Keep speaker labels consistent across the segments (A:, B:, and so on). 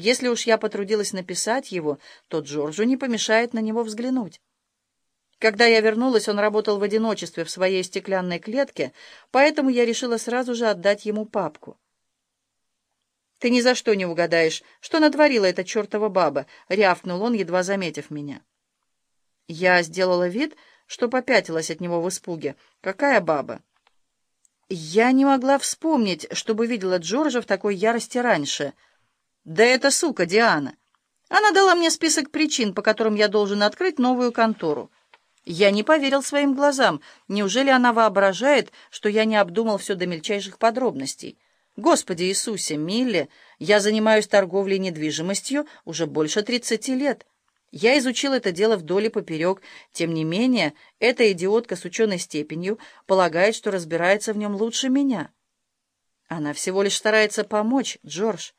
A: Если уж я потрудилась написать его, то Джорджу не помешает на него взглянуть. Когда я вернулась, он работал в одиночестве в своей стеклянной клетке, поэтому я решила сразу же отдать ему папку. «Ты ни за что не угадаешь, что натворила эта чертова баба», — рявкнул он, едва заметив меня. Я сделала вид, что попятилась от него в испуге. «Какая баба?» Я не могла вспомнить, чтобы видела Джорджа в такой ярости раньше — да это сука Диана. Она дала мне список причин, по которым я должен открыть новую контору. Я не поверил своим глазам. Неужели она воображает, что я не обдумал все до мельчайших подробностей? Господи Иисусе, Милли, я занимаюсь торговлей недвижимостью уже больше тридцати лет. Я изучил это дело вдоль и поперек. Тем не менее, эта идиотка с ученой степенью полагает, что разбирается в нем лучше меня. Она всего лишь старается помочь, Джордж.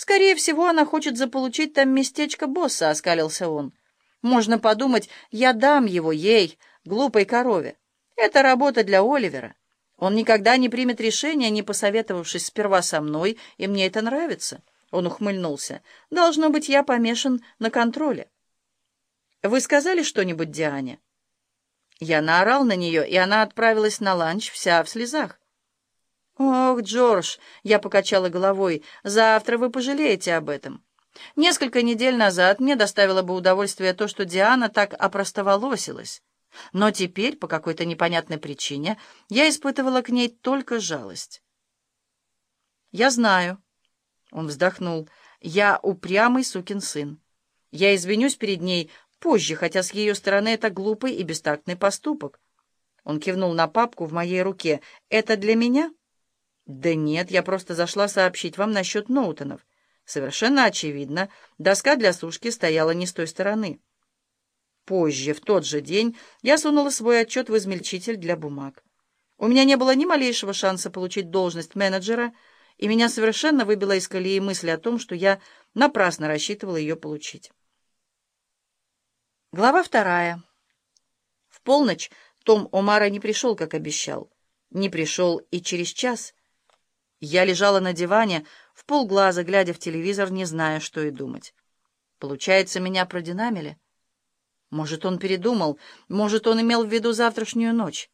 A: «Скорее всего, она хочет заполучить там местечко босса», — оскалился он. «Можно подумать, я дам его ей, глупой корове. Это работа для Оливера. Он никогда не примет решения, не посоветовавшись сперва со мной, и мне это нравится». Он ухмыльнулся. «Должно быть, я помешан на контроле». «Вы сказали что-нибудь Диане?» Я наорал на нее, и она отправилась на ланч вся в слезах. «Ох, Джордж!» — я покачала головой. «Завтра вы пожалеете об этом. Несколько недель назад мне доставило бы удовольствие то, что Диана так опростоволосилась. Но теперь, по какой-то непонятной причине, я испытывала к ней только жалость». «Я знаю». Он вздохнул. «Я упрямый сукин сын. Я извинюсь перед ней позже, хотя с ее стороны это глупый и бестактный поступок». Он кивнул на папку в моей руке. «Это для меня?» «Да нет, я просто зашла сообщить вам насчет Ноутонов. Совершенно очевидно, доска для сушки стояла не с той стороны». Позже, в тот же день, я сунула свой отчет в измельчитель для бумаг. У меня не было ни малейшего шанса получить должность менеджера, и меня совершенно выбила из колеи мысль о том, что я напрасно рассчитывала ее получить. Глава вторая. В полночь Том Омара не пришел, как обещал. Не пришел и через час — я лежала на диване, в полглаза, глядя в телевизор, не зная, что и думать. Получается, меня продинамили? Может, он передумал, может, он имел в виду завтрашнюю ночь.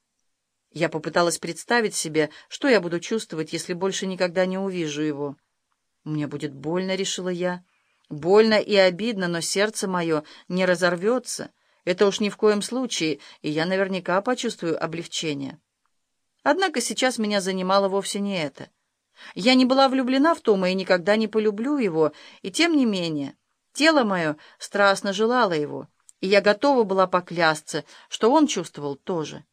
A: Я попыталась представить себе, что я буду чувствовать, если больше никогда не увижу его. Мне будет больно, решила я. Больно и обидно, но сердце мое не разорвется. Это уж ни в коем случае, и я наверняка почувствую облегчение. Однако сейчас меня занимало вовсе не это. Я не была влюблена в Тома и никогда не полюблю его, и тем не менее тело мое страстно желало его, и я готова была поклясться, что он чувствовал тоже.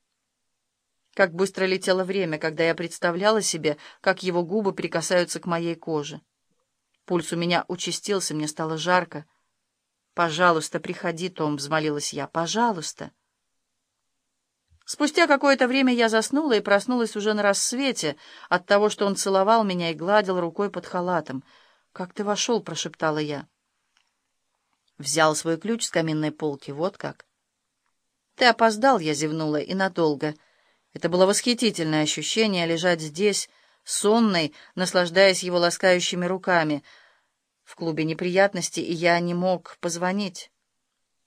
A: Как быстро летело время, когда я представляла себе, как его губы прикасаются к моей коже. Пульс у меня участился, мне стало жарко. «Пожалуйста, приходи, Том», — взмолилась я, — «пожалуйста». Спустя какое-то время я заснула и проснулась уже на рассвете от того, что он целовал меня и гладил рукой под халатом. «Как ты вошел?» — прошептала я. Взял свой ключ с каминной полки, вот как. «Ты опоздал», — я зевнула, и надолго. Это было восхитительное ощущение лежать здесь, сонной, наслаждаясь его ласкающими руками. В клубе неприятностей, и я не мог позвонить.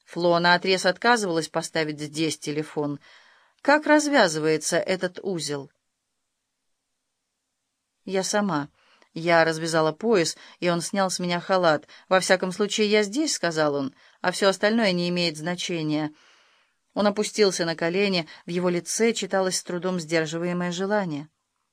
A: Фло наотрез отказывалась поставить здесь телефон — как развязывается этот узел? Я сама. Я развязала пояс, и он снял с меня халат. «Во всяком случае, я здесь», — сказал он, — «а все остальное не имеет значения». Он опустился на колени, в его лице читалось с трудом сдерживаемое желание.